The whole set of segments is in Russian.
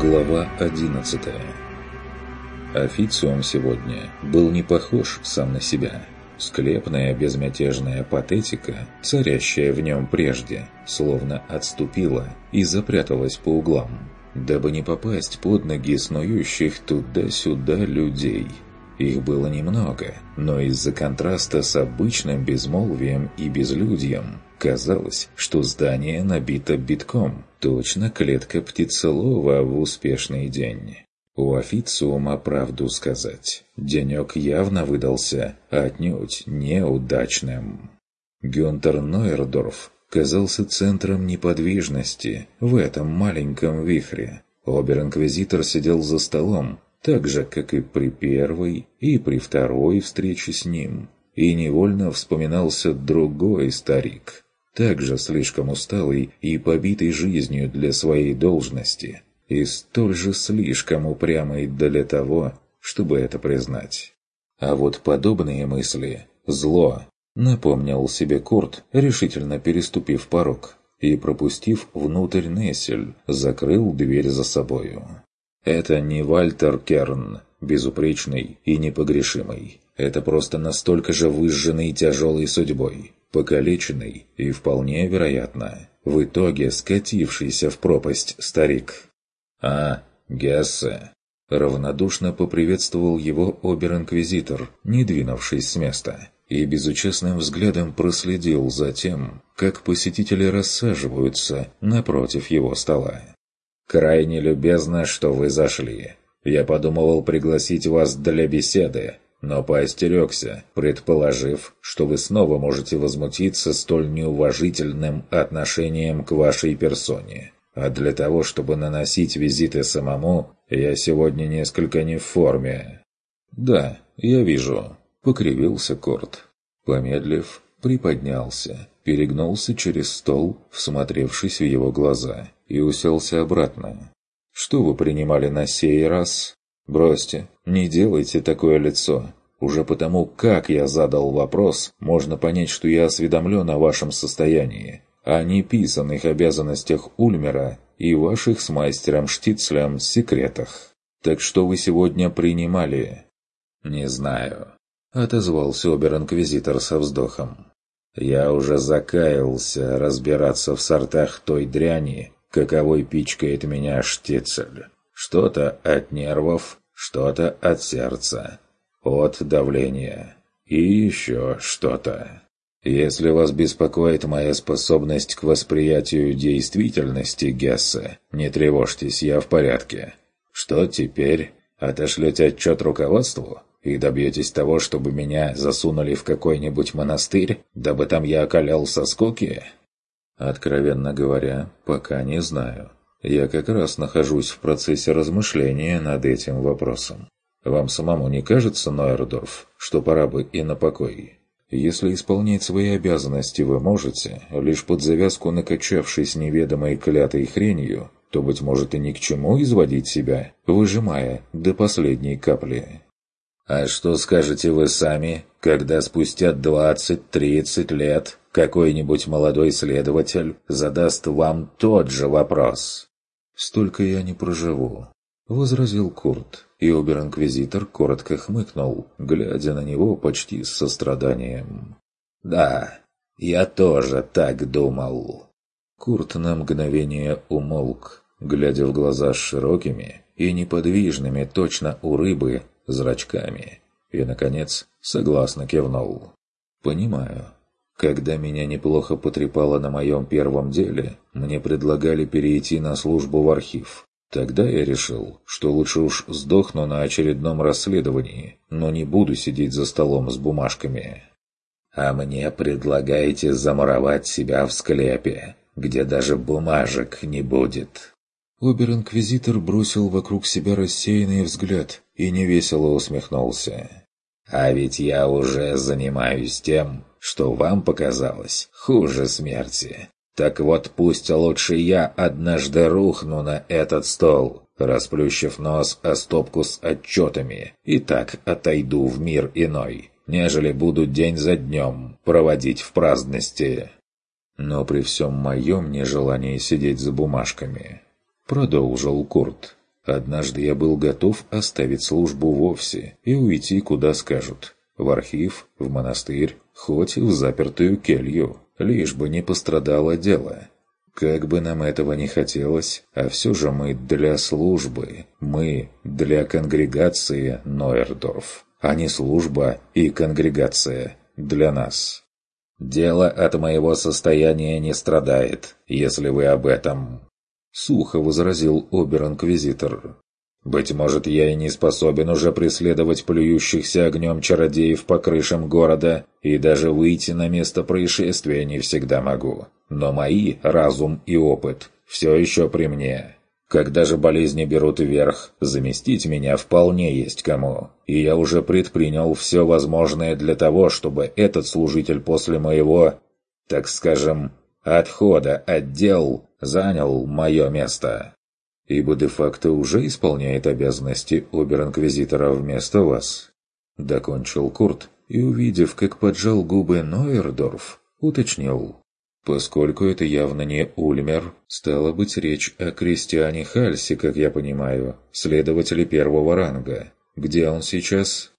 Глава 11 Официум сегодня был не похож сам на себя. Склепная безмятежная патетика, царящая в нем прежде, словно отступила и запряталась по углам, дабы не попасть под ноги снующих туда-сюда людей. Их было немного, но из-за контраста с обычным безмолвием и безлюдьем казалось, что здание набито битком – Точно клетка птицелова в успешный день. У официума правду сказать. Денек явно выдался отнюдь неудачным. Гюнтер Нойердорф казался центром неподвижности в этом маленьком вихре. Обер-инквизитор сидел за столом, так же, как и при первой и при второй встрече с ним, и невольно вспоминался другой старик, также слишком усталый и побитый жизнью для своей должности, и столь же слишком упрямый для того, чтобы это признать. А вот подобные мысли – зло, напомнил себе Курт, решительно переступив порог, и, пропустив внутрь Нессель, закрыл дверь за собою. Это не Вальтер Керн, безупречный и непогрешимый. Это просто настолько же выжженный тяжелой судьбой, покалеченный и, вполне вероятно, в итоге скатившийся в пропасть старик. «А, Гессе!» Равнодушно поприветствовал его обер-инквизитор, не двинувшись с места, и безучастным взглядом проследил за тем, как посетители рассаживаются напротив его стола. «Крайне любезно, что вы зашли. Я подумывал пригласить вас для беседы, но поостерегся, предположив, что вы снова можете возмутиться столь неуважительным отношением к вашей персоне. А для того, чтобы наносить визиты самому, я сегодня несколько не в форме». «Да, я вижу», — покривился Корт. Помедлив, приподнялся, перегнулся через стол, всмотревшись в его глаза, и уселся обратно. «Что вы принимали на сей раз?» «Бросьте, не делайте такое лицо. Уже потому, как я задал вопрос, можно понять, что я осведомлен о вашем состоянии, о неписанных обязанностях Ульмера и ваших с мастером Штицлем секретах. Так что вы сегодня принимали?» «Не знаю», — отозвался обер-инквизитор со вздохом. «Я уже закаялся разбираться в сортах той дряни, каковой пичкает меня Штицель. Что-то от нервов, что-то от сердца, от давления и еще что-то. Если вас беспокоит моя способность к восприятию действительности, Гессе, не тревожьтесь, я в порядке. Что теперь? Отошлете отчет руководству? И добьетесь того, чтобы меня засунули в какой-нибудь монастырь, дабы там я окалял со скуки? Откровенно говоря, пока не знаю. Я как раз нахожусь в процессе размышления над этим вопросом. Вам самому не кажется, Нойердорф, что пора бы и на покой? Если исполнять свои обязанности вы можете, лишь под завязку накачавшись неведомой клятой хренью, то, быть может, и ни к чему изводить себя, выжимая до последней капли. А что скажете вы сами, когда спустя 20-30 лет какой-нибудь молодой следователь задаст вам тот же вопрос? Столько я не проживу», — возразил Курт, и обер-инквизитор коротко хмыкнул, глядя на него почти с состраданием. «Да, я тоже так думал». Курт на мгновение умолк, глядя в глаза широкими и неподвижными точно у рыбы зрачками, и, наконец, согласно кивнул. «Понимаю, когда меня неплохо потрепало на моем первом деле, мне предлагали перейти на службу в архив. Тогда я решил, что лучше уж сдохну на очередном расследовании, но не буду сидеть за столом с бумажками. А мне предлагаете замуровать себя в склепе, где даже бумажек не будет. Обер-инквизитор бросил вокруг себя рассеянный взгляд и невесело усмехнулся. «А ведь я уже занимаюсь тем, что вам показалось хуже смерти. Так вот пусть лучше я однажды рухну на этот стол, расплющив нос о стопку с отчетами, и так отойду в мир иной, нежели буду день за днем проводить в праздности. Но при всем моем нежелании сидеть за бумажками, продолжил Курт, Однажды я был готов оставить службу вовсе и уйти куда скажут. В архив, в монастырь, хоть в запертую келью, лишь бы не пострадало дело. Как бы нам этого не хотелось, а все же мы для службы, мы для конгрегации Нойердорф, а не служба и конгрегация для нас. Дело от моего состояния не страдает, если вы об этом. Сухо возразил обер-инквизитор. «Быть может, я и не способен уже преследовать плюющихся огнем чародеев по крышам города, и даже выйти на место происшествия не всегда могу. Но мои разум и опыт все еще при мне. Когда же болезни берут вверх, заместить меня вполне есть кому. И я уже предпринял все возможное для того, чтобы этот служитель после моего, так скажем, отхода от дел занял мое место. Ибо де-факто уже исполняет обязанности обер-инквизитора вместо вас. Докончил Курт и, увидев, как поджал губы Нойердорф, уточнил. Поскольку это явно не Ульмер, стало быть речь о крестьяне Хальсе, как я понимаю, следователе первого ранга. Где он сейчас?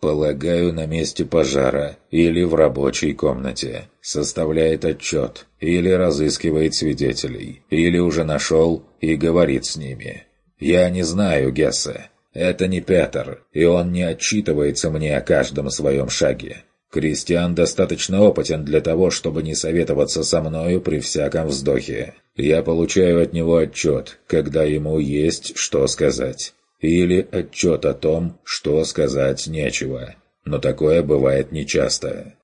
Полагаю, на месте пожара или в рабочей комнате. Составляет отчет или разыскивает свидетелей, или уже нашел и говорит с ними. Я не знаю Гесса. Это не Петр, и он не отчитывается мне о каждом своем шаге. Кристиан достаточно опытен для того, чтобы не советоваться со мною при всяком вздохе. Я получаю от него отчет, когда ему есть что сказать. Или отчет о том, что сказать нечего. Но такое бывает нечасто.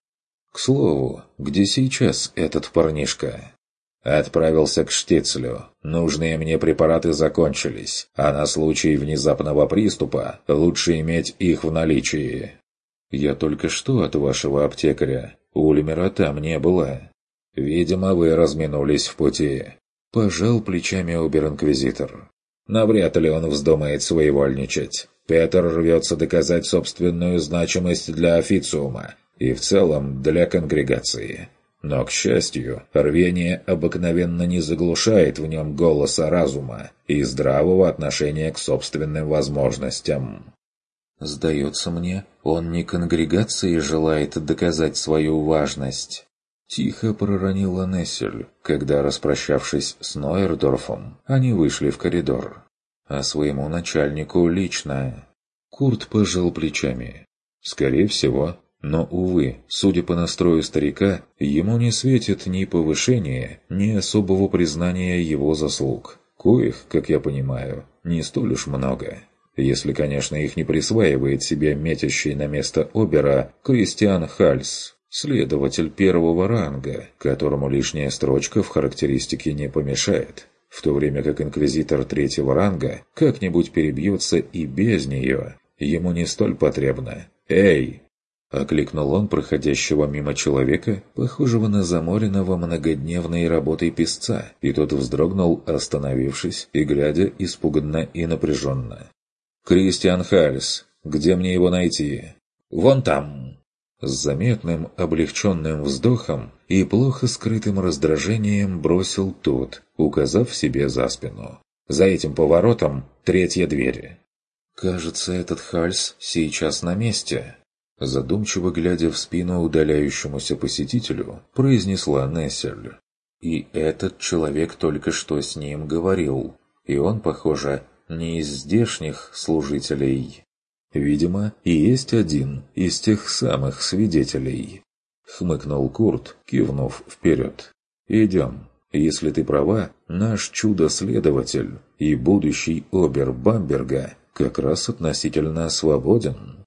К слову, где сейчас этот парнишка? Отправился к Штицлю. Нужные мне препараты закончились, а на случай внезапного приступа лучше иметь их в наличии. «Я только что от вашего аптекаря. Ульмера там не было». «Видимо, вы разминулись в пути». Пожал плечами обер-инквизитор. Навряд ли он вздумает своевольничать. Петр рвется доказать собственную значимость для официума и в целом для конгрегации. Но, к счастью, рвение обыкновенно не заглушает в нем голоса разума и здравого отношения к собственным возможностям. Сдается мне, он не конгрегации желает доказать свою важность. Тихо проронила Нессель, когда, распрощавшись с Нойердорфом, они вышли в коридор. А своему начальнику лично. Курт пожал плечами. Скорее всего, но, увы, судя по настрою старика, ему не светит ни повышения, ни особого признания его заслуг. Коих, как я понимаю, не столь уж много. Если, конечно, их не присваивает себе метящий на место Обера Кристиан Хальс, следователь первого ранга, которому лишняя строчка в характеристике не помешает, в то время как инквизитор третьего ранга как-нибудь перебьется и без нее, ему не столь потребно. «Эй!» — окликнул он проходящего мимо человека, похожего на заморенного многодневной работой песца, и тот вздрогнул, остановившись и глядя испуганно и напряженно. «Кристиан Хальс, где мне его найти?» «Вон там!» С заметным облегченным вздохом и плохо скрытым раздражением бросил тот, указав себе за спину. «За этим поворотом третья дверь». «Кажется, этот Хальс сейчас на месте», задумчиво глядя в спину удаляющемуся посетителю, произнесла Нессель. И этот человек только что с ним говорил, и он, похоже, не из здешних служителей. Видимо, и есть один из тех самых свидетелей. Хмыкнул Курт, кивнув вперед. «Идем. Если ты права, наш чудо-следователь и будущий обер Бамберга как раз относительно свободен».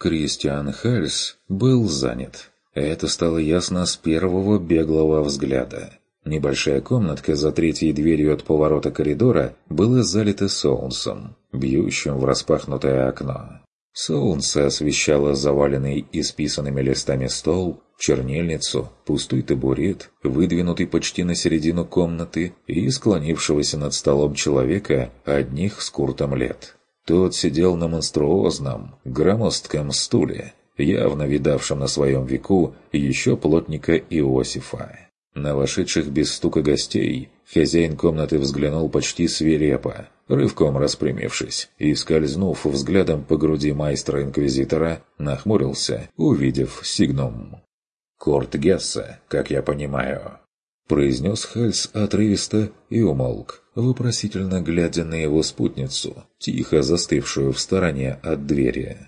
Кристиан Хальс был занят. Это стало ясно с первого беглого взгляда. Небольшая комнатка за третьей дверью от поворота коридора была залита солнцем, бьющим в распахнутое окно. Солнце освещало заваленный исписанными листами стол, чернильницу, пустой табурет, выдвинутый почти на середину комнаты и склонившегося над столом человека одних с куртом лет. Тот сидел на монструозном, громоздком стуле, явно видавшем на своем веку еще плотника Иосифа. На вошедших без стука гостей хозяин комнаты взглянул почти свирепо, рывком распрямившись и скользнув взглядом по груди майстра-инквизитора, нахмурился, увидев сигнум. «Корт Гесса, как я понимаю», — произнес Хальс отрывисто и умолк, вопросительно глядя на его спутницу, тихо застывшую в стороне от двери.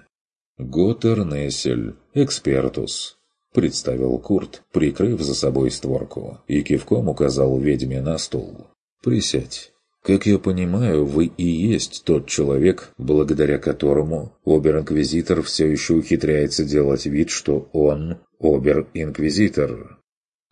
«Готер Нессель, экспертус», — представил Курт, прикрыв за собой створку, и кивком указал ведьме на стул. «Присядь». Как я понимаю, вы и есть тот человек, благодаря которому Обер-Инквизитор все еще ухитряется делать вид, что он Обер-Инквизитор.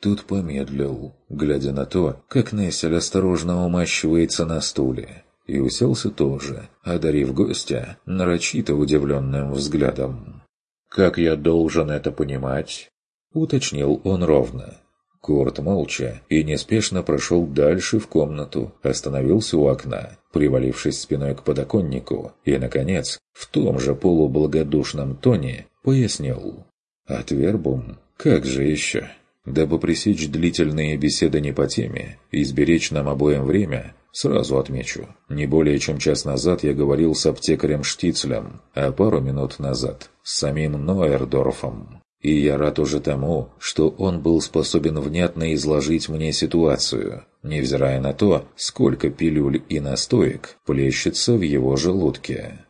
Тут помедлил, глядя на то, как Нессель осторожно умащивается на стуле, и уселся тоже, одарив гостя нарочито удивленным взглядом. «Как я должен это понимать?» — уточнил он ровно. Курт молча и неспешно прошел дальше в комнату, остановился у окна, привалившись спиной к подоконнику, и, наконец, в том же полублагодушном тоне пояснил. «От вербум? Как же еще?» Дабы пресечь длительные беседы не по теме и сберечь нам обоим время, сразу отмечу, не более чем час назад я говорил с аптекарем Штицлем, а пару минут назад с самим Ноердорфом. И я рад уже тому, что он был способен внятно изложить мне ситуацию, невзирая на то, сколько пилюль и настоек плещется в его желудке.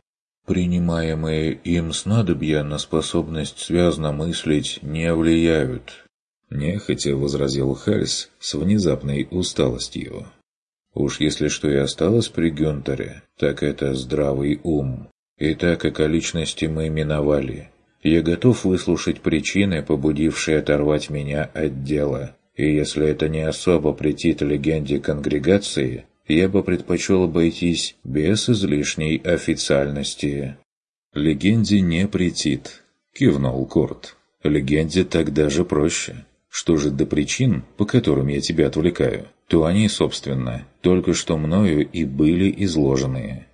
Принимаемые им снадобья на способность связно мыслить не влияют. Нехотя возразил Хальс с внезапной усталостью. Уж если что и осталось при Гюнтере, так это здравый ум. И так как о личности мы миновали, я готов выслушать причины, побудившие оторвать меня от дела. И если это не особо претит легенде конгрегации, я бы предпочел обойтись без излишней официальности. «Легенде не претит», — кивнул Курт. «Легенде так даже проще. Что же до причин, по которым я тебя отвлекаю, то они, собственно, только что мною и были изложены».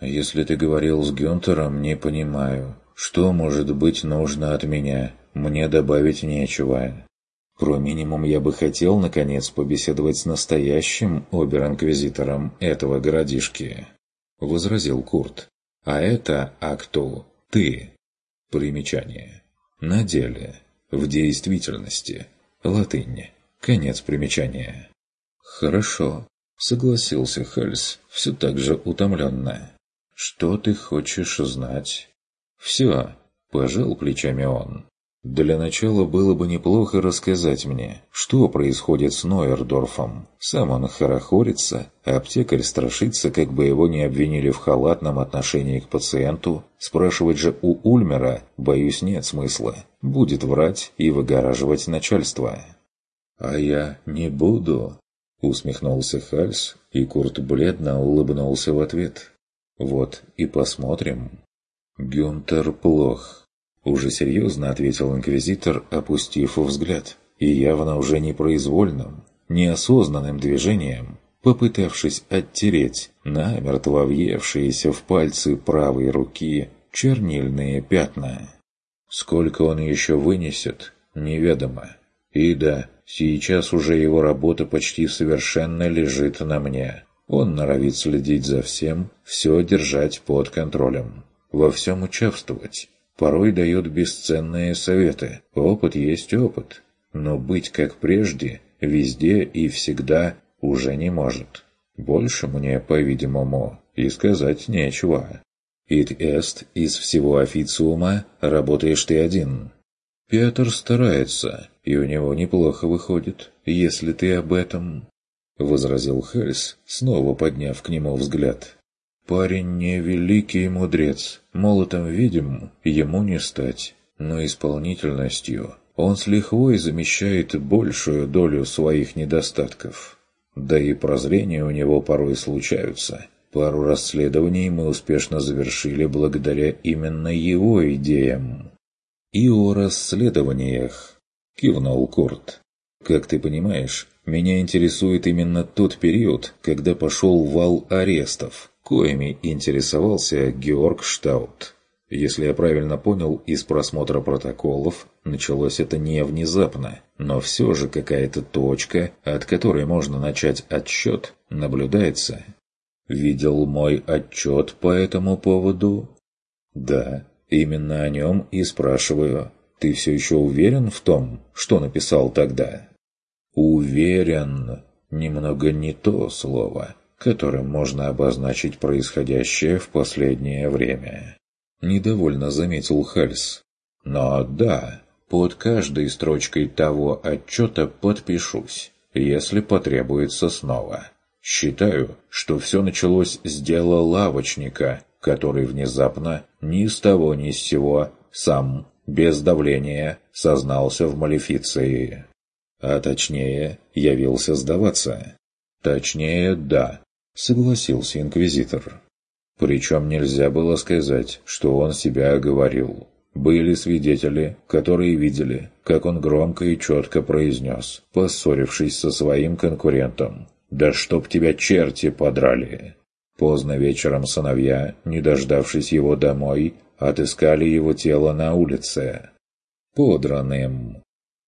«Если ты говорил с Гюнтером, не понимаю. Что может быть нужно от меня? Мне добавить нечего. Про минимум я бы хотел, наконец, побеседовать с настоящим обер-инквизитором этого городишки. Возразил Курт. А это акту ты. Примечание. На деле. В действительности. Латынь. Конец примечания. Хорошо. Согласился Хельс, все так же утомленно. «Что ты хочешь знать?» «Все», – пожал плечами он. «Для начала было бы неплохо рассказать мне, что происходит с Нойердорфом. Сам он хорохорится, аптекарь страшится, как бы его не обвинили в халатном отношении к пациенту. Спрашивать же у Ульмера, боюсь, нет смысла. Будет врать и выгораживать начальство». «А я не буду», – усмехнулся Хальс, и Курт бледно улыбнулся в ответ. «Вот и посмотрим». «Гюнтер плох», — уже серьезно ответил инквизитор, опустив взгляд, и явно уже непроизвольным, неосознанным движением, попытавшись оттереть намертво въевшиеся в пальцы правой руки чернильные пятна. Сколько он еще вынесет, неведомо. И да, сейчас уже его работа почти совершенно лежит на мне. Он норовит следить за всем, все держать под контролем во всем участвовать. Порой дает бесценные советы. Опыт есть опыт. Но быть как прежде, везде и всегда уже не может. Больше мне, по-видимому, и сказать нечего. Ит эст из всего официума работаешь ты один. Петр старается, и у него неплохо выходит, если ты об этом...» — возразил Хельс, снова подняв к нему взгляд. Парень не великий мудрец, молотом видим, ему не стать, но исполнительностью он с лихвой замещает большую долю своих недостатков. Да и прозрения у него порой случаются. Пару расследований мы успешно завершили благодаря именно его идеям. «И о расследованиях», — кивнул Курт. «Как ты понимаешь, меня интересует именно тот период, когда пошел вал арестов, коими интересовался Георг Штаут. Если я правильно понял, из просмотра протоколов началось это не внезапно, но все же какая-то точка, от которой можно начать отсчет, наблюдается. Видел мой отчет по этому поводу? Да, именно о нем и спрашиваю. Ты все еще уверен в том, что написал тогда? Уверен. Немного не то слово, которым можно обозначить происходящее в последнее время. Недовольно заметил Хальс. Но да, под каждой строчкой того отчета подпишусь, если потребуется снова. Считаю, что все началось с дела лавочника, который внезапно, ни с того ни с сего, сам, без давления, сознался в малефиции. А точнее, явился сдаваться. Точнее, да, согласился инквизитор. Причем нельзя было сказать, что он себя оговорил. Были свидетели, которые видели, как он громко и четко произнес, поссорившись со своим конкурентом. «Да чтоб тебя черти подрали!» Поздно вечером сыновья, не дождавшись его домой, отыскали его тело на улице. Подранным.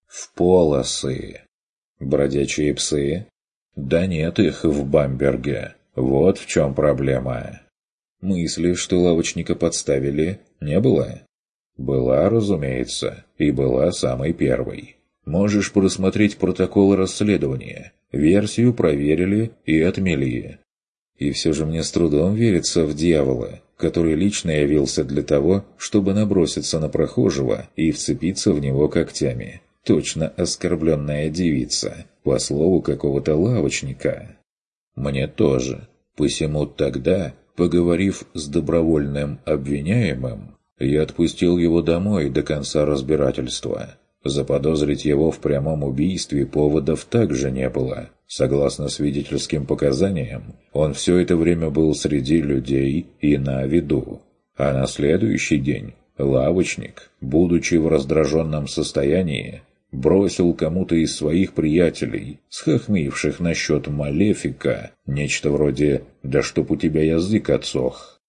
В полосы. Бродячие псы? Да нет их в Бамберге. Вот в чем проблема. Мысли, что лавочника подставили, не было? Была, разумеется, и была самой первой. Можешь просмотреть протокол расследования. Версию проверили и отмели. И все же мне с трудом верится в дьявола, который лично явился для того, чтобы наброситься на прохожего и вцепиться в него когтями. Точно оскорбленная девица, по слову какого-то лавочника. Мне тоже. Посему тогда Поговорив с добровольным обвиняемым, я отпустил его домой до конца разбирательства. Заподозрить его в прямом убийстве поводов также не было. Согласно свидетельским показаниям, он все это время был среди людей и на виду. А на следующий день лавочник, будучи в раздраженном состоянии, бросил кому-то из своих приятелей, схохмивших насчет Малефика, нечто вроде «да чтоб у тебя язык отсох».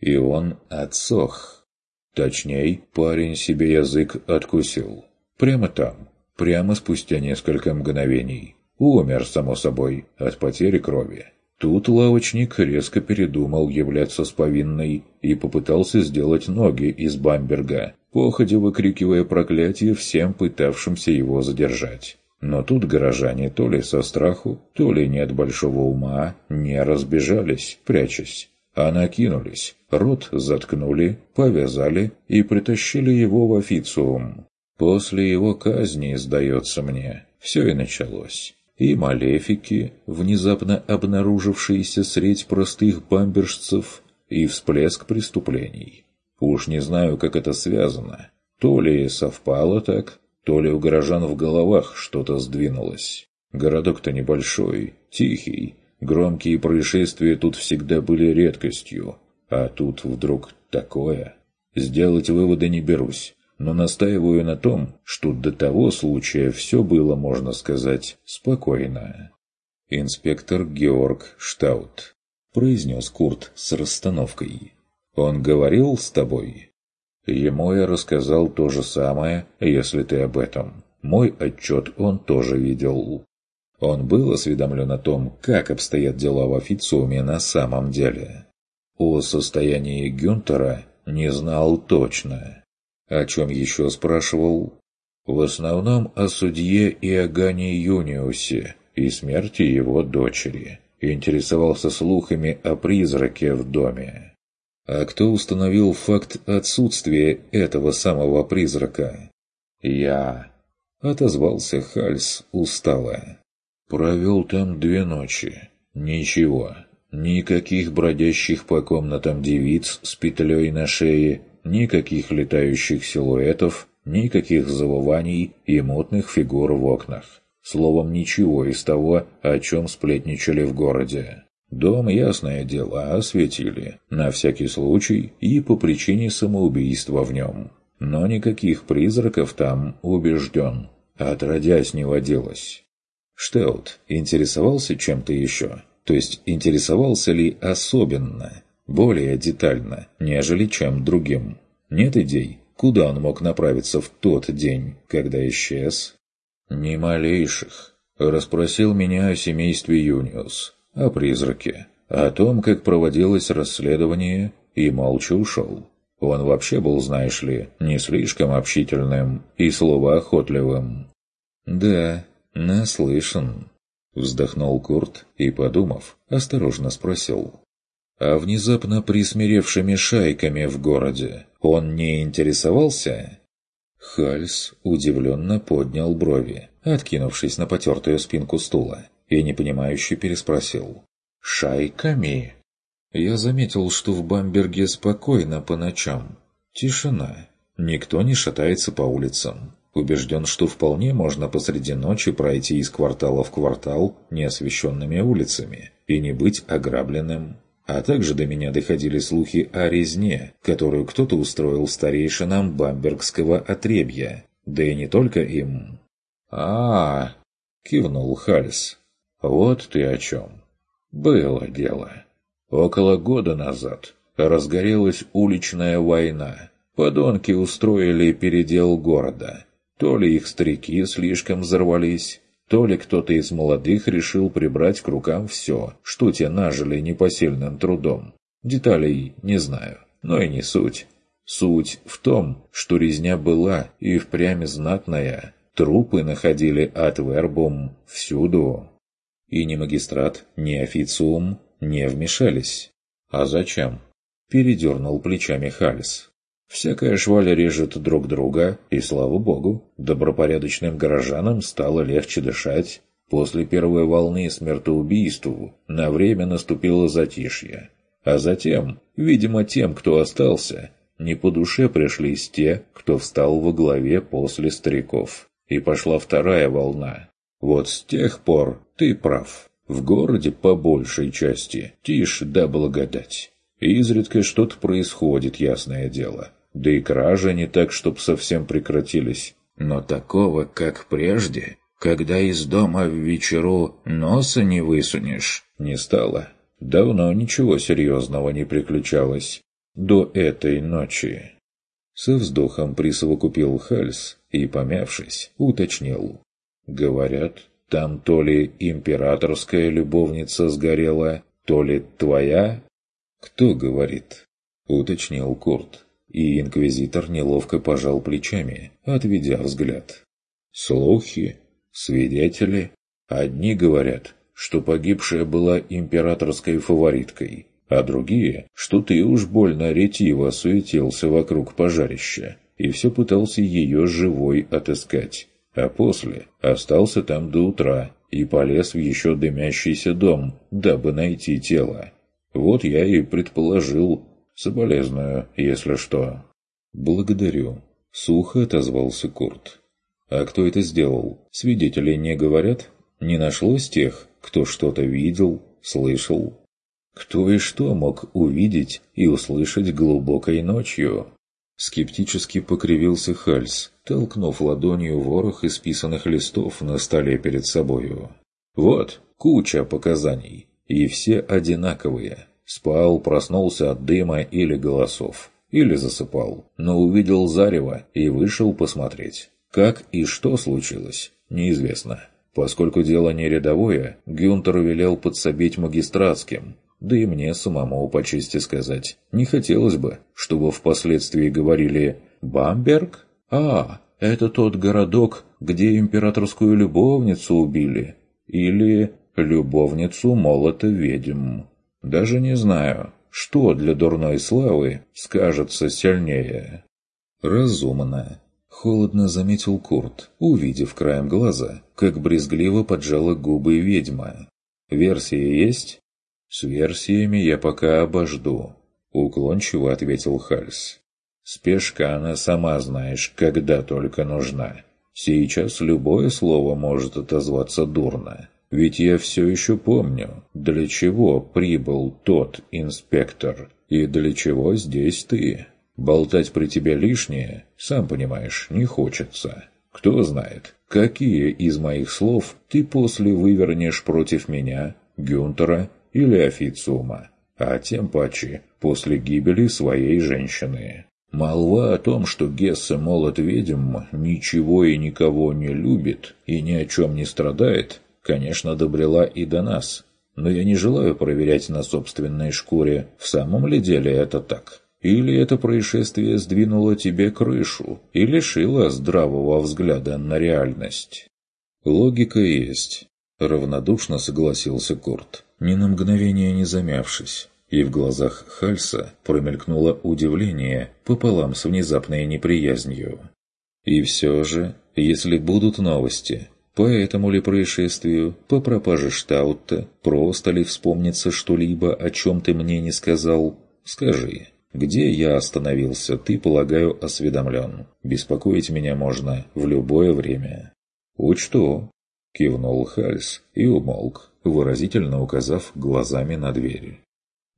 И он отсох. Точней, парень себе язык откусил. Прямо там, прямо спустя несколько мгновений. Умер, само собой, от потери крови. Тут лавочник резко передумал являться с повинной и попытался сделать ноги из бамберга, походя выкрикивая проклятие всем пытавшимся его задержать. Но тут горожане то ли со страху, то ли не от большого ума не разбежались, прячась, а накинулись, рот заткнули, повязали и притащили его в официум. После его казни, сдается мне, все и началось и малефики, внезапно обнаружившиеся средь простых бамбержцев, и всплеск преступлений. Уж не знаю, как это связано. То ли совпало так, то ли у горожан в головах что-то сдвинулось. Городок-то небольшой, тихий, громкие происшествия тут всегда были редкостью, а тут вдруг такое. Сделать выводы не берусь, но настаиваю на том, что до того случая все было, можно сказать, спокойно. «Инспектор Георг Штаут», — произнес Курт с расстановкой. «Он говорил с тобой?» Ему я рассказал то же самое, если ты об этом. Мой отчет он тоже видел. Он был осведомлен о том, как обстоят дела в официуме на самом деле. О состоянии Гюнтера не знал точно. О чем еще спрашивал? В основном о судье Иоганне Юниусе и смерти его дочери. Интересовался слухами о призраке в доме. А кто установил факт отсутствия этого самого призрака? Я. Отозвался Хальс устало. Провел там две ночи. Ничего. Никаких бродящих по комнатам девиц с петлей на шее никаких летающих силуэтов, никаких завываний и мутных фигур в окнах. Словом, ничего из того, о чем сплетничали в городе. Дом, ясное дело, осветили, на всякий случай и по причине самоубийства в нем. Но никаких призраков там, убежден, отродясь не водилось. Штелт интересовался чем-то еще? То есть интересовался ли особенно? более детально, нежели чем другим. Нет идей, куда он мог направиться в тот день, когда исчез? Ни малейших. Расспросил меня о семействе Юниус, о призраке, О том, как проводилось расследование, и молча ушел. Он вообще был, знаешь ли, не слишком общительным и словоохотливым. «Да, наслышан», — вздохнул Курт и, подумав, осторожно спросил. «А внезапно присмиревшими шайками в городе он не интересовался?» Хальс удивленно поднял брови, откинувшись на потертую спинку стула, и непонимающе переспросил. «Шайками?» Я заметил, что в Бамберге спокойно по ночам. Тишина. Никто не шатается по улицам. Убежден, что вполне можно посреди ночи пройти из квартала в квартал неосвещенными улицами и не быть ограбленным. А также до меня доходили слухи о резне, которую кто-то устроил старейшинам бамбергского отребья. Да и не только им. а, -а, -а кивнул Хальс. «Вот ты о чем. Было дело». Около года назад разгорелась уличная война. Подонки устроили передел города. То ли их старики слишком взорвались, то ли кто-то из молодых решил прибрать к рукам все, что те нажили непосильным трудом. Деталей не знаю, но и не суть. Суть в том, что резня была и впрямь знатная. Трупы находили от вербум всюду. И ни магистрат, ни официум не вмешались. А зачем? Передернул плечами Халис. Всякая шваль режет друг друга, и, слава богу, добропорядочным горожанам стало легче дышать. После первой волны смертоубийств на время наступило затишье. А затем, видимо, тем, кто остался, не по душе пришлись те, кто встал во главе после стариков. И пошла вторая волна. Вот с тех пор ты прав. В городе, по большей части, тишь да благодать. Изредка что-то происходит, ясное дело. Да и кражи не так, чтоб совсем прекратились. Но такого, как прежде, когда из дома в вечеру носа не высунешь, не стало. Давно ничего серьезного не приключалось. До этой ночи. Со вздохом присовокупил Хальс и, помявшись, уточнил. Говорят, там то ли императорская любовница сгорела, то ли твоя? Кто говорит? Уточнил Курт. И инквизитор неловко пожал плечами, отведя взгляд. Слухи? Свидетели? Одни говорят, что погибшая была императорской фавориткой, а другие, что ты уж больно ретиво суетился вокруг пожарища и все пытался ее живой отыскать а после остался там до утра и полез в еще дымящийся дом, дабы найти тело. Вот я и предположил, соболезную, если что. «Благодарю», — сухо отозвался Курт. «А кто это сделал? Свидетели не говорят? Не нашлось тех, кто что-то видел, слышал?» Кто и что мог увидеть и услышать глубокой ночью? Скептически покривился Хальс, толкнув ладонью ворох исписанных листов на столе перед собою. «Вот, куча показаний, и все одинаковые. Спал, проснулся от дыма или голосов, или засыпал, но увидел зарево и вышел посмотреть. Как и что случилось, неизвестно. Поскольку дело не рядовое, Гюнтер велел подсобить магистратским, да и мне самому, по чести сказать, не хотелось бы, чтобы впоследствии говорили «Бамберг? А, это тот городок, где императорскую любовницу убили. Или любовницу молота ведьм. Даже не знаю, что для дурной славы скажется сильнее». «Разумно», — холодно заметил Курт, увидев краем глаза, как брезгливо поджала губы ведьма. «Версия есть?» «С версиями я пока обожду», — уклончиво ответил Хальс. «Спешка она сама знаешь, когда только нужна. Сейчас любое слово может отозваться дурно. Ведь я все еще помню, для чего прибыл тот инспектор и для чего здесь ты. Болтать при тебе лишнее, сам понимаешь, не хочется. Кто знает, какие из моих слов ты после вывернешь против меня, Гюнтера или официума, а тем паче после гибели своей женщины. Молва о том, что Гессе молот ведьм ничего и никого не любит и ни о чем не страдает, конечно, добрела и до нас. Но я не желаю проверять на собственной шкуре, в самом ли деле это так. Или это происшествие сдвинуло тебе крышу и лишило здравого взгляда на реальность? Логика есть. Равнодушно согласился Корт, ни на мгновение не замявшись. И в глазах Хальса промелькнуло удивление пополам с внезапной неприязнью. И все же, если будут новости, по этому ли происшествию, по пропаже Штаутта, просто ли вспомнится что-либо, о чем ты мне не сказал, скажи. Где я остановился, ты, полагаю, осведомлен. Беспокоить меня можно в любое время. «Учту», — кивнул Хальс и умолк, выразительно указав глазами на дверь.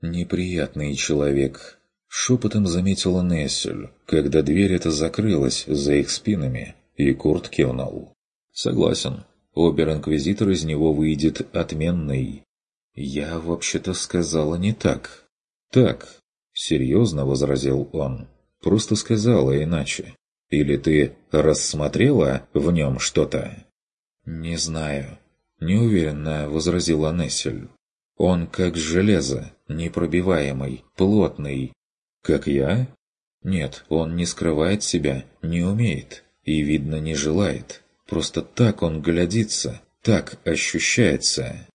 «Неприятный человек», — шепотом заметила Нессель, когда дверь эта закрылась за их спинами, и Курт кивнул. «Согласен. Обер-инквизитор из него выйдет отменный». «Я вообще-то сказала не так». «Так», — серьезно возразил он. «Просто сказала иначе. Или ты рассмотрела в нем что-то?» «Не знаю», — неуверенно возразила Нессель. «Он как железо, непробиваемый, плотный. Как я?» «Нет, он не скрывает себя, не умеет и, видно, не желает. Просто так он глядится, так ощущается».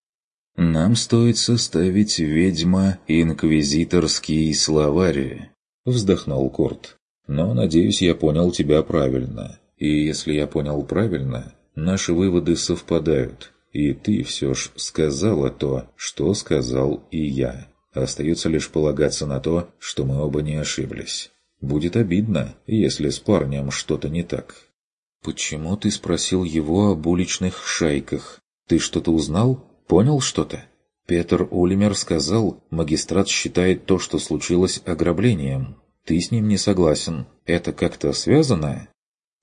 «Нам стоит составить ведьма-инквизиторский словарь», — вздохнул Курт. Но, надеюсь, я понял тебя правильно. И если я понял правильно, наши выводы совпадают. И ты все ж сказала то, что сказал и я. Остается лишь полагаться на то, что мы оба не ошиблись. Будет обидно, если с парнем что-то не так. «Почему ты спросил его об уличных шайках? Ты что-то узнал? Понял что-то?» Петр Улимер сказал, магистрат считает то, что случилось, ограблением. Ты с ним не согласен. Это как-то связано?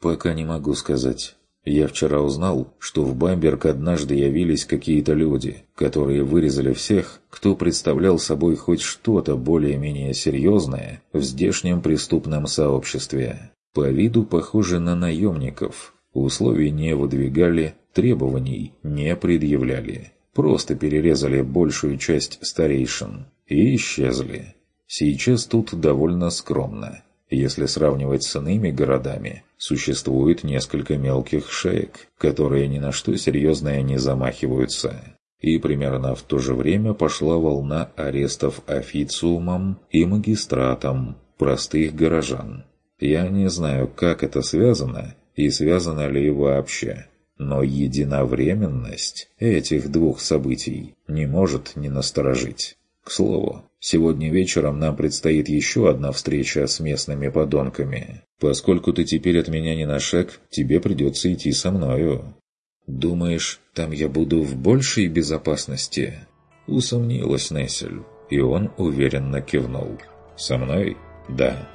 Пока не могу сказать. Я вчера узнал, что в Бамберг однажды явились какие-то люди, которые вырезали всех, кто представлял собой хоть что-то более-менее серьезное в здешнем преступном сообществе. По виду похожи на наемников. Условий не выдвигали, требований не предъявляли. Просто перерезали большую часть старейшин и исчезли. Сейчас тут довольно скромно. Если сравнивать с иными городами, существует несколько мелких шеек, которые ни на что серьезное не замахиваются. И примерно в то же время пошла волна арестов официумом и магистратом простых горожан. Я не знаю, как это связано и связано ли вообще, но единовременность этих двух событий не может не насторожить. К слову, сегодня вечером нам предстоит еще одна встреча с местными подонками. Поскольку ты теперь от меня не на шаг, тебе придется идти со мною. Думаешь, там я буду в большей безопасности? Усомнилась Нессель, и он уверенно кивнул. Со мной? Да.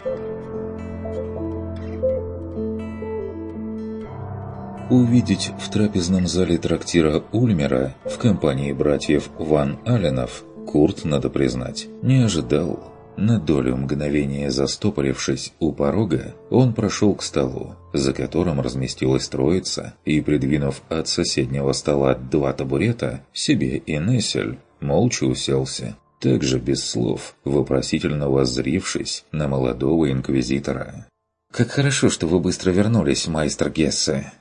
Увидеть в трапезном зале трактира Ульмера в компании братьев Ван Аленов Курт, надо признать, не ожидал. На долю мгновения застопорившись у порога, он прошел к столу, за которым разместилась троица, и, придвинув от соседнего стола два табурета, себе и Нессель, молча уселся, также без слов, вопросительно воззрившись на молодого инквизитора. «Как хорошо, что вы быстро вернулись, майстер Гессе!»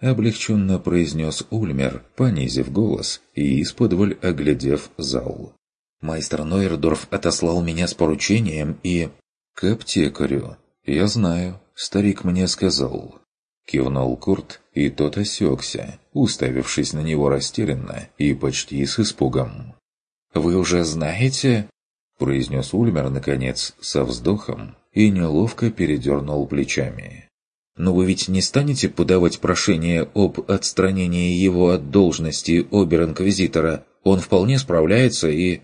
Облегченно произнес Ульмер, понизив голос и исподволь оглядев зал. Майстер Нойердорф отослал меня с поручением и... «К аптекарю. Я знаю. Старик мне сказал». Кивнул Курт, и тот осекся, уставившись на него растерянно и почти с испугом. «Вы уже знаете?» произнес Ульмер, наконец, со вздохом, и неловко передернул плечами. «Но вы ведь не станете подавать прошение об отстранении его от должности обер-инквизитора? Он вполне справляется и...»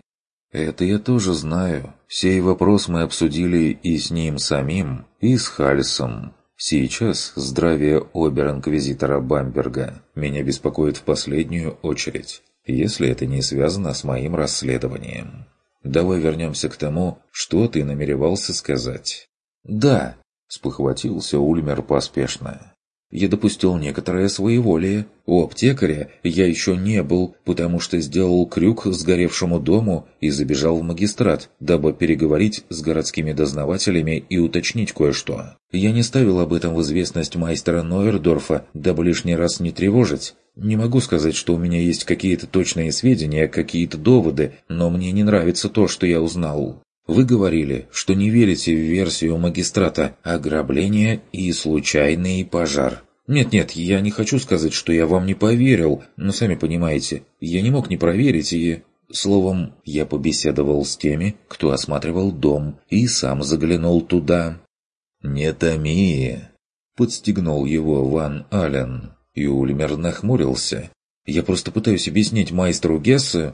Это я тоже знаю. Сей вопрос мы обсудили и с ним самим, и с Хальсом. Сейчас здравие обер-инквизитора Бамберга меня беспокоит в последнюю очередь, если это не связано с моим расследованием. Давай вернемся к тому, что ты намеревался сказать. «Да», — спохватился Ульмер поспешно. Я допустил некоторое своеволие. У аптекаря я еще не был, потому что сделал крюк сгоревшему дому и забежал в магистрат, дабы переговорить с городскими дознавателями и уточнить кое-что. Я не ставил об этом в известность майстера Нойердорфа, дабы лишний раз не тревожить. Не могу сказать, что у меня есть какие-то точные сведения, какие-то доводы, но мне не нравится то, что я узнал. Вы говорили, что не верите в версию магистрата «ограбление и случайный пожар». Нет-нет, я не хочу сказать, что я вам не поверил, но сами понимаете, я не мог не проверить и... Словом, я побеседовал с теми, кто осматривал дом, и сам заглянул туда. «Не томи!» — подстегнул его Ван Ален. И Ульмер нахмурился. «Я просто пытаюсь объяснить майстру Гессе...»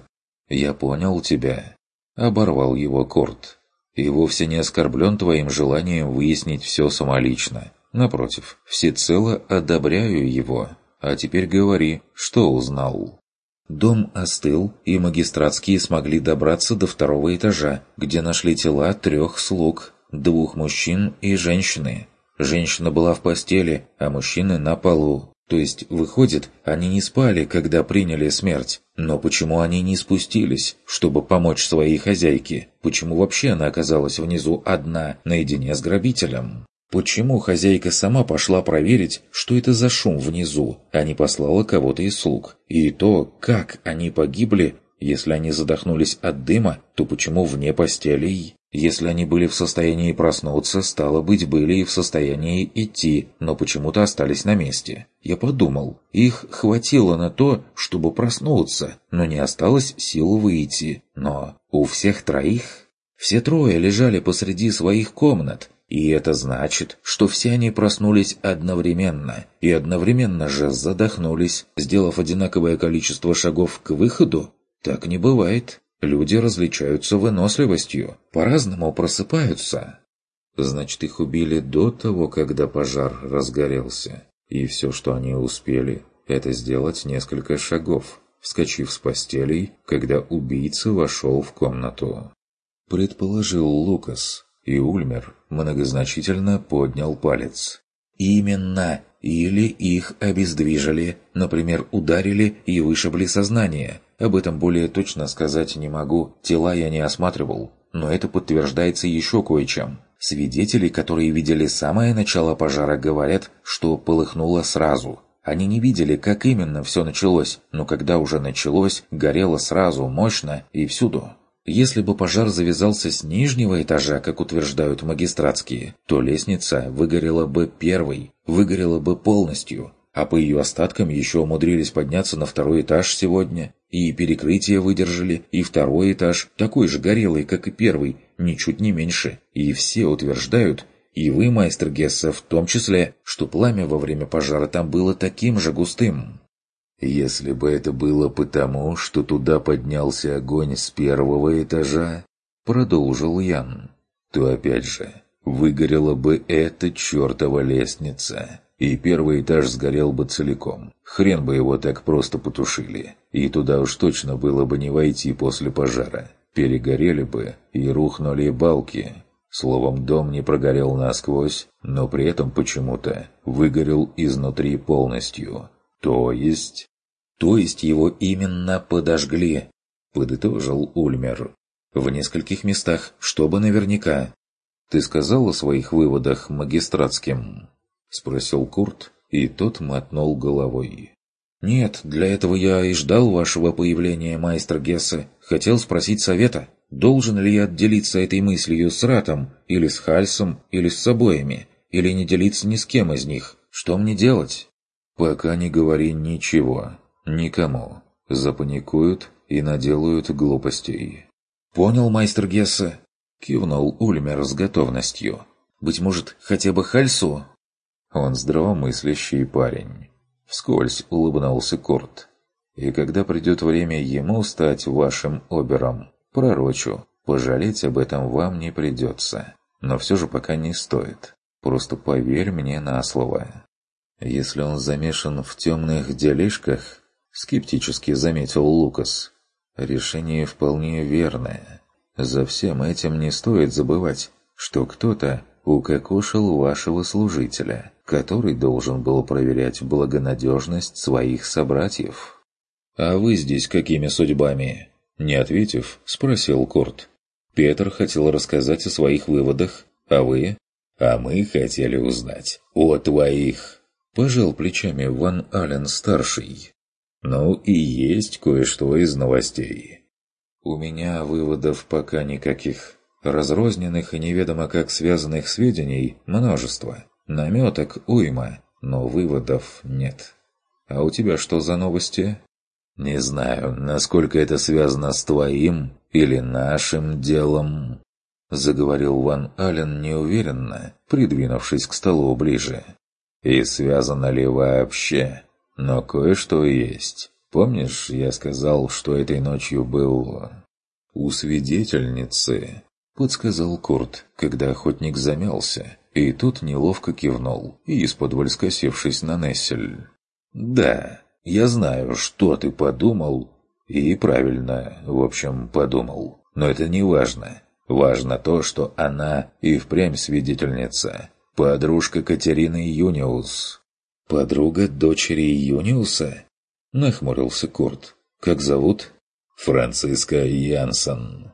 «Я понял тебя», Оборвал его Корт. И вовсе не оскорблен твоим желанием выяснить все самолично. Напротив, всецело одобряю его. А теперь говори, что узнал. Дом остыл, и магистратские смогли добраться до второго этажа, где нашли тела трех слуг, двух мужчин и женщины. Женщина была в постели, а мужчины на полу. То есть, выходит, они не спали, когда приняли смерть. Но почему они не спустились, чтобы помочь своей хозяйке? Почему вообще она оказалась внизу одна, наедине с грабителем? Почему хозяйка сама пошла проверить, что это за шум внизу, а не послала кого-то из слуг? И то, как они погибли, если они задохнулись от дыма, то почему вне постелей? Если они были в состоянии проснуться, стало быть, были и в состоянии идти, но почему-то остались на месте. Я подумал, их хватило на то, чтобы проснуться, но не осталось сил выйти. Но у всех троих... Все трое лежали посреди своих комнат, и это значит, что все они проснулись одновременно, и одновременно же задохнулись, сделав одинаковое количество шагов к выходу? Так не бывает. Люди различаются выносливостью, по-разному просыпаются. Значит, их убили до того, когда пожар разгорелся. И все, что они успели, это сделать несколько шагов, вскочив с постелей, когда убийца вошел в комнату. Предположил Лукас, и Ульмер многозначительно поднял палец. «Именно! Или их обездвижили, например, ударили и вышибли сознание, об этом более точно сказать не могу, тела я не осматривал, но это подтверждается еще кое-чем. Свидетели, которые видели самое начало пожара, говорят, что полыхнуло сразу. Они не видели, как именно все началось, но когда уже началось, горело сразу, мощно и всюду. Если бы пожар завязался с нижнего этажа, как утверждают магистратские, то лестница выгорела бы первой, выгорела бы полностью, а по ее остаткам еще умудрились подняться на второй этаж сегодня, и перекрытие выдержали, и второй этаж, такой же горелый, как и первый, ничуть не меньше. И все утверждают, и вы, майстер Гесса, в том числе, что пламя во время пожара там было таким же густым. Если бы это было потому, что туда поднялся огонь с первого этажа, продолжил Ян, то опять же, выгорела бы эта чертова лестница и первый этаж сгорел бы целиком. Хрен бы его так просто потушили. И туда уж точно было бы не войти после пожара. Перегорели бы и рухнули балки. Словом, дом не прогорел насквозь, но при этом почему-то выгорел изнутри полностью. То есть... То есть его именно подожгли, подытожил Ульмер. В нескольких местах, чтобы наверняка. Ты сказал о своих выводах магистратским? — спросил Курт, и тот мотнул головой. «Нет, для этого я и ждал вашего появления, майстер Гессе. Хотел спросить совета, должен ли я отделиться этой мыслью с Ратом, или с Хальсом, или с обоими, или не делиться ни с кем из них. Что мне делать?» «Пока не говори ничего. Никому. Запаникуют и наделают глупостей». «Понял, майстер Гессе?» — кивнул Ульмер с готовностью. «Быть может, хотя бы Хальсу?» Он здравомыслящий парень. Вскользь улыбнулся Курт. И когда придет время ему стать вашим обером, пророчу, пожалеть об этом вам не придется. Но все же пока не стоит. Просто поверь мне на слово. Если он замешан в темных делишках, скептически заметил Лукас, решение вполне верное. За всем этим не стоит забывать, что кто-то укокошил вашего служителя, который должен был проверять благонадежность своих собратьев. «А вы здесь какими судьбами?» Не ответив, спросил Корт. Петр хотел рассказать о своих выводах, а вы? А мы хотели узнать о твоих. Пожал плечами Ван Ален-старший. Ну и есть кое-что из новостей. У меня выводов пока никаких. Разрозненных и неведомо как связанных сведений множество. Наметок уйма, но выводов нет. А у тебя что за новости? Не знаю, насколько это связано с твоим или нашим делом, заговорил Ван Ален неуверенно, придвинувшись к столу ближе. И связано ли вообще? Но кое-что есть. Помнишь, я сказал, что этой ночью был... у свидетельницы? Подсказал Курт, когда охотник замялся, и тут неловко кивнул, из-под скосившись на Нессель. «Да, я знаю, что ты подумал, и правильно, в общем, подумал. Но это не важно. Важно то, что она и впрямь свидетельница. Подружка Катерины Юниус. «Подруга дочери Юниуса?» Нахмурился Курт. «Как зовут?» «Франциска Янсен».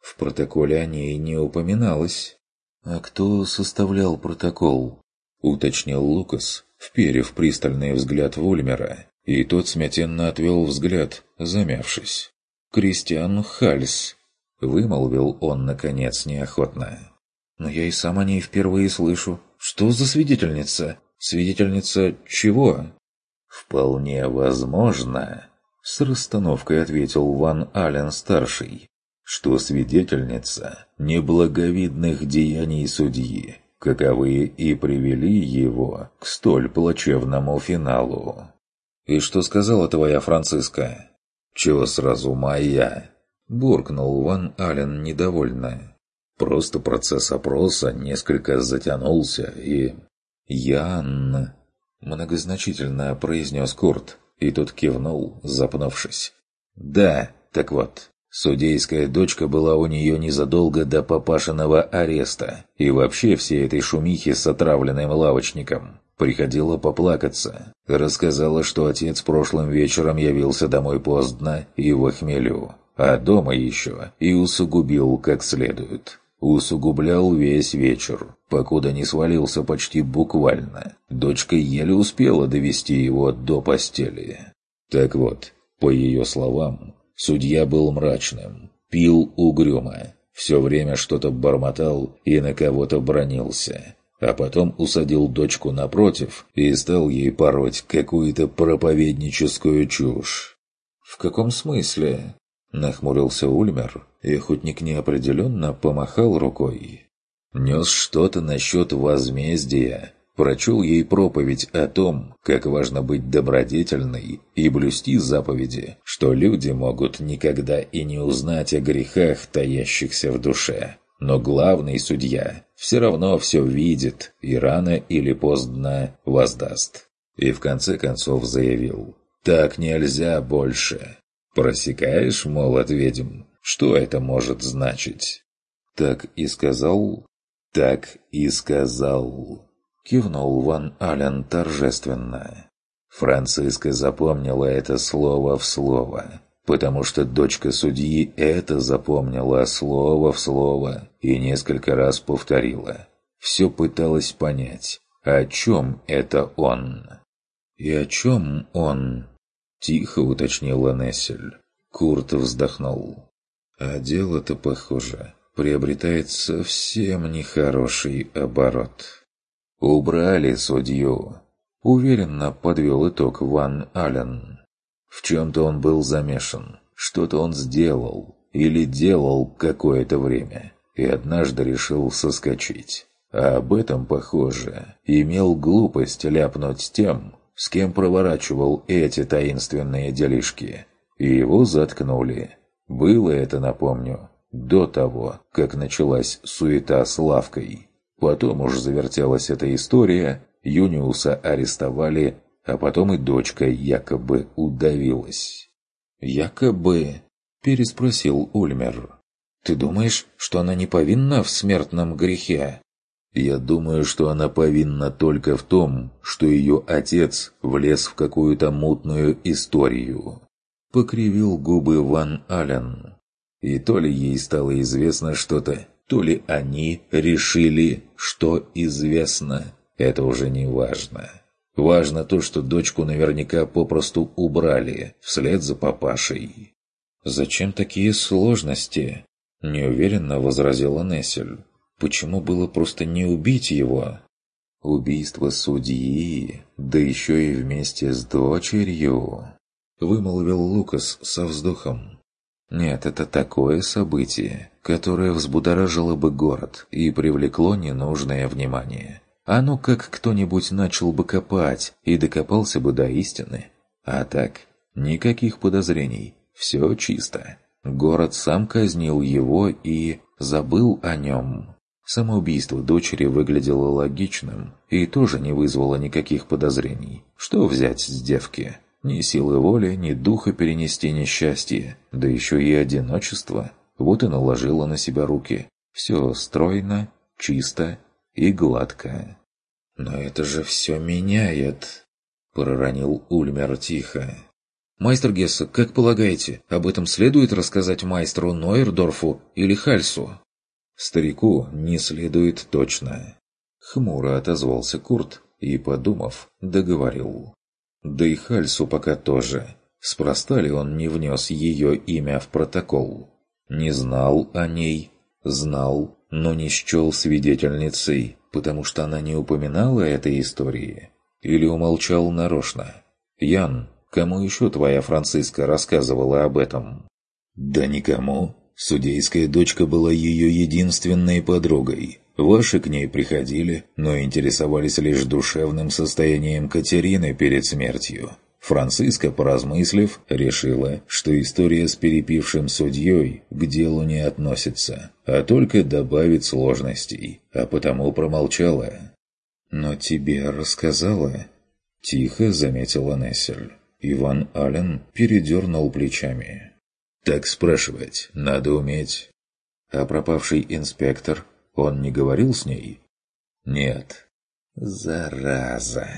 В протоколе о ней не упоминалось. «А кто составлял протокол?» Уточнил Лукас, вперев пристальный взгляд в Ульмера, и тот смятенно отвел взгляд, замявшись. «Кристиан Хальс», — вымолвил он, наконец, неохотно. «Но я и сам о ней впервые слышу. Что за свидетельница?» Свидетельница чего? Вполне возможно, с расстановкой ответил Ван Ален-старший, что свидетельница неблаговидных деяний судьи, каковые и привели его к столь плачевному финалу. «И что сказала твоя Франциска?» «Чего сразу моя?» – буркнул Ван Ален недовольно. Просто процесс опроса несколько затянулся и «Ян!» – многозначительно произнес Курт, и тот кивнул, запнувшись. «Да, так вот, судейская дочка была у нее незадолго до папашиного ареста, и вообще всей этой шумихи с отравленным лавочником. Приходила поплакаться. Рассказала, что отец прошлым вечером явился домой поздно и в хмелю, а дома еще и усугубил как следует усугублял весь вечер, покуда не свалился почти буквально. Дочка еле успела довести его до постели. Так вот, по ее словам, судья был мрачным, пил угрюмо, все время что-то бормотал и на кого-то бронился. А потом усадил дочку напротив и стал ей пороть какую-то проповедническую чушь. «В каком смысле?» – нахмурился Ульмер, и охотник неопределенно помахал рукой. Нес что-то насчет возмездия, прочел ей проповедь о том, как важно быть добродетельной и блюсти заповеди, что люди могут никогда и не узнать о грехах, таящихся в душе. Но главный судья все равно все видит и рано или поздно воздаст. И в конце концов заявил «Так нельзя больше». Просекаешь, мол, ведьм, что это может значить?» «Так и сказал?» «Так и сказал», — кивнул Ван Ален торжественно. Франциска запомнила это слово в слово, потому что дочка судьи это запомнила слово в слово и несколько раз повторила. Все пыталась понять, о чем это он. «И о чем он?» — тихо уточнила Нессель. Курт вздохнул. А дело-то, похоже, приобретает совсем нехороший оборот. «Убрали судью», — уверенно подвел итог Ван Аллен. В чем-то он был замешан, что-то он сделал или делал какое-то время, и однажды решил соскочить. А об этом, похоже, имел глупость ляпнуть тем, с кем проворачивал эти таинственные делишки, и его заткнули. Было это, напомню, до того, как началась суета с лавкой. Потом уж завертелась эта история, Юниуса арестовали, а потом и дочка якобы удавилась. «Якобы?» – переспросил Ульмер. «Ты думаешь, что она не повинна в смертном грехе?» Я думаю, что она повинна только в том, что ее отец влез в какую-то мутную историю. Покривил губы Ван Ален. И то ли ей стало известно что-то, то ли они решили, что известно. Это уже не важно. Важно то, что дочку наверняка попросту убрали вслед за папашей. «Зачем такие сложности?» – неуверенно возразила Нессель. «Почему было просто не убить его?» «Убийство судьи, да еще и вместе с дочерью», – вымолвил Лукас со вздохом. «Нет, это такое событие, которое взбудоражило бы город и привлекло ненужное внимание. А ну как кто-нибудь начал бы копать и докопался бы до истины. А так, никаких подозрений, все чисто. Город сам казнил его и забыл о нем. Самоубийство дочери выглядело логичным и тоже не вызвало никаких подозрений. Что взять с девки? Ни силы воли, ни духа перенести несчастье, да еще и одиночество. Вот и наложила на себя руки. Все стройно, чисто и гладко. «Но это же все меняет», — проронил Ульмер тихо. «Майстер Гесса, как полагаете, об этом следует рассказать майстру Нойердорфу или Хальсу?» «Старику не следует точно». Хмуро отозвался Курт и, подумав, договорил. Да и Хальсу пока тоже. Спроста ли он не внес ее имя в протокол? Не знал о ней, знал, но не счел свидетельницей, потому что она не упоминала этой истории. Или умолчал нарочно. «Ян, кому еще твоя Франциска рассказывала об этом?» «Да никому. Судейская дочка была ее единственной подругой. Ваши к ней приходили, но интересовались лишь душевным состоянием Катерины перед смертью. Франциска, поразмыслив, решила, что история с перепившим судьей к делу не относится, а только добавит сложностей, а потому промолчала. «Но тебе рассказала?» – тихо заметила Нессель. Иван Аллен передернул плечами. «Так спрашивать надо уметь». А пропавший инспектор он не говорил с ней? Нет. Зараза.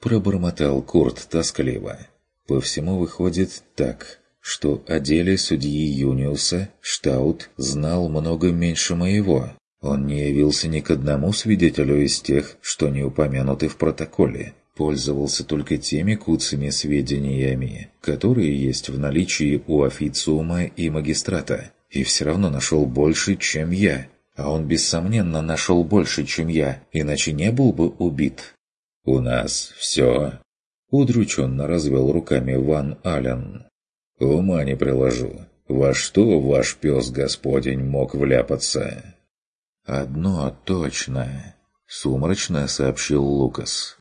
Пробормотал Курт тоскливо. По всему выходит так, что о деле судьи Юниуса Штаут знал много меньше моего. Он не явился ни к одному свидетелю из тех, что не упомянуты в протоколе. Пользовался только теми куцами сведениями, которые есть в наличии у официума и магистрата, и все равно нашел больше, чем я. А он, бессомненно, нашел больше, чем я, иначе не был бы убит. «У нас все...» Удрученно развел руками Ван Ален. «Ума не приложу. Во что ваш пес господень мог вляпаться?» «Одно точно», — сумрачно сообщил Лукас.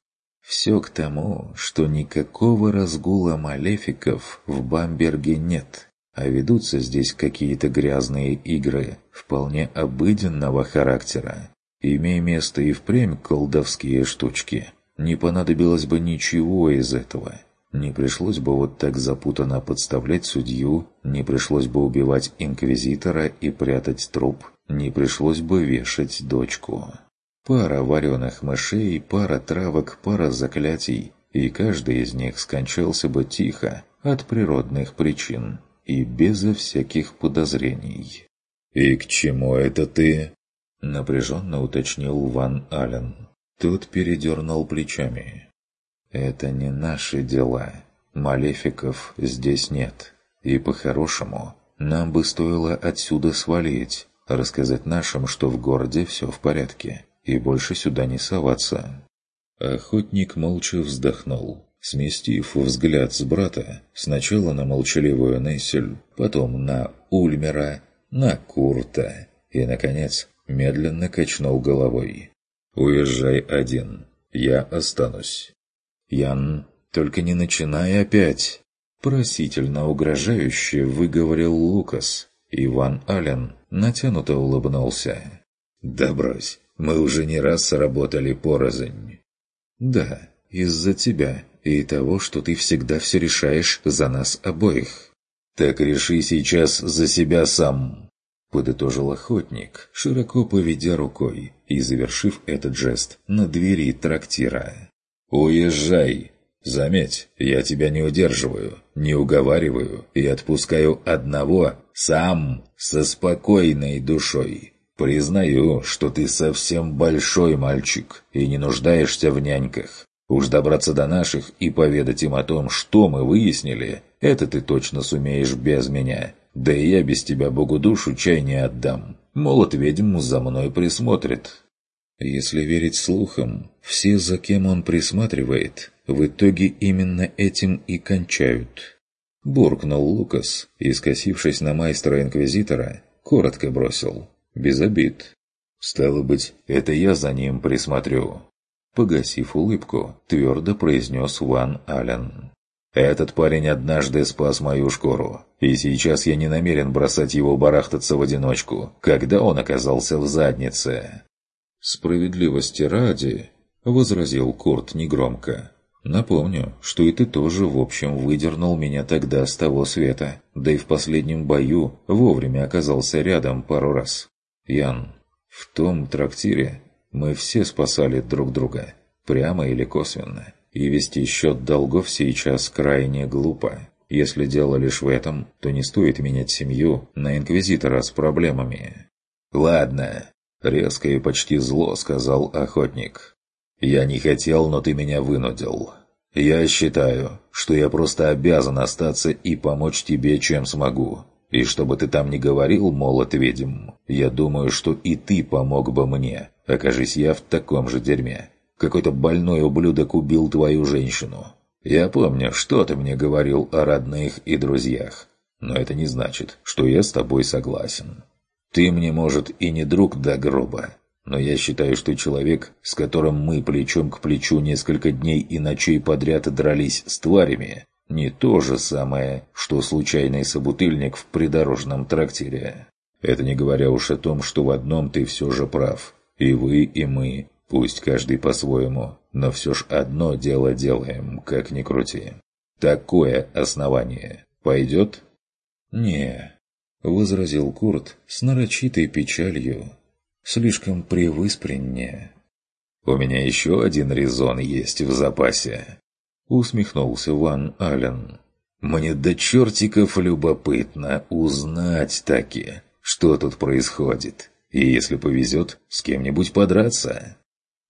«Все к тому, что никакого разгула малефиков в Бамберге нет а ведутся здесь какие-то грязные игры вполне обыденного характера. Имея место и впрямь колдовские штучки, не понадобилось бы ничего из этого. Не пришлось бы вот так запутанно подставлять судью, не пришлось бы убивать инквизитора и прятать труп, не пришлось бы вешать дочку. Пара вареных мышей, пара травок, пара заклятий, и каждый из них скончался бы тихо, от природных причин и безо всяких подозрений. «И к чему это ты?» – напряженно уточнил Ван Ален. Тот передернул плечами. «Это не наши дела. Малефиков здесь нет. И по-хорошему, нам бы стоило отсюда свалить, рассказать нашим, что в городе все в порядке, и больше сюда не соваться». Охотник молча вздохнул сместив взгляд с брата сначала на молчаливую Нессель, потом на Ульмера, на Курта и, наконец, медленно качнул головой. «Уезжай один, я останусь». «Ян, только не начинай опять!» Просительно угрожающе выговорил Лукас. Иван Ален натянуто улыбнулся. «Да брось, мы уже не раз работали порознь». «Да, из-за тебя и того, что ты всегда все решаешь за нас обоих. Так реши сейчас за себя сам. подытожил охотник, широко поведя рукой и завершив этот жест на двери трактира. «Уезжай! Заметь, я тебя не удерживаю, не уговариваю и отпускаю одного, сам, со спокойной душой. Признаю, что ты совсем большой мальчик и не нуждаешься в няньках. Уж добраться до наших и поведать им о том, что мы выяснили, это ты точно сумеешь без меня. Да и я без тебя Богу душу чай не отдам. Молот ведьм за мной присмотрит». Если верить слухам, все, за кем он присматривает, в итоге именно этим и кончают. Буркнул Лукас и, скосившись на майстра-инквизитора, коротко бросил. Без обид. «Стало быть, это я за ним присмотрю». Погасив улыбку, твердо произнес Ван Аллен. «Этот парень однажды спас мою шкуру, и сейчас я не намерен бросать его барахтаться в одиночку, когда он оказался в заднице». «Справедливости ради», — возразил Курт негромко. «Напомню, что и ты тоже, в общем, выдернул меня тогда с того света, да и в последнем бою вовремя оказался рядом пару раз. Ян, в том трактире мы все спасали друг друга, прямо или косвенно, и вести счет долгов сейчас крайне глупо. Если дело лишь в этом, то не стоит менять семью на инквизитора с проблемами». «Ладно», — резко и почти зло сказал охотник. «Я не хотел, но ты меня вынудил. Я считаю, что я просто обязан остаться и помочь тебе, чем смогу. И чтобы ты там не говорил, молот ведьм, я думаю, что и ты помог бы мне, окажись я в таком же дерьме. Какой-то больной ублюдок убил твою женщину. Я помню, что ты мне говорил о родных и друзьях. Но это не значит, что я с тобой согласен. Ты мне, может, и не друг до гроба, но я считаю, что человек, с которым мы плечом к плечу несколько дней и ночей подряд дрались с тварями, не то же самое, что случайный собутыльник в придорожном трактире. Это не говоря уж о том, что в одном ты все же прав. И вы, и мы, пусть каждый по-своему, но все ж одно дело делаем, как ни крути. Такое основание пойдет? не возразил Курт с нарочитой печалью. Слишком привыспренне. У меня еще один резон есть в запасе усмехнулся Ван Ален. «Мне до чертиков любопытно узнать таки, что тут происходит, и, если повезет, с кем-нибудь подраться».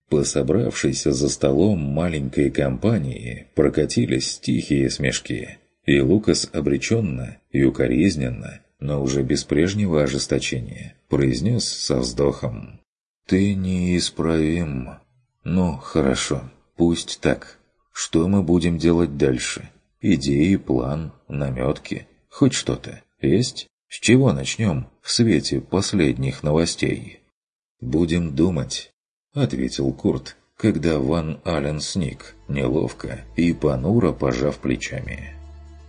По собравшейся за столом маленькой компании прокатились тихие смешки, и Лукас обреченно и укоризненно, но уже без прежнего ожесточения, произнес со вздохом. «Ты неисправим. Ну, хорошо, пусть так». Что мы будем делать дальше? Идеи, план, наметки, хоть что-то есть? С чего начнем в свете последних новостей? «Будем думать», — ответил Курт, когда Ван Ален сник, неловко и понуро пожав плечами.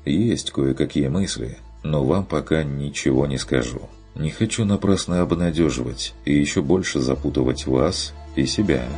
«Есть кое-какие мысли, но вам пока ничего не скажу. Не хочу напрасно обнадеживать и еще больше запутывать вас и себя».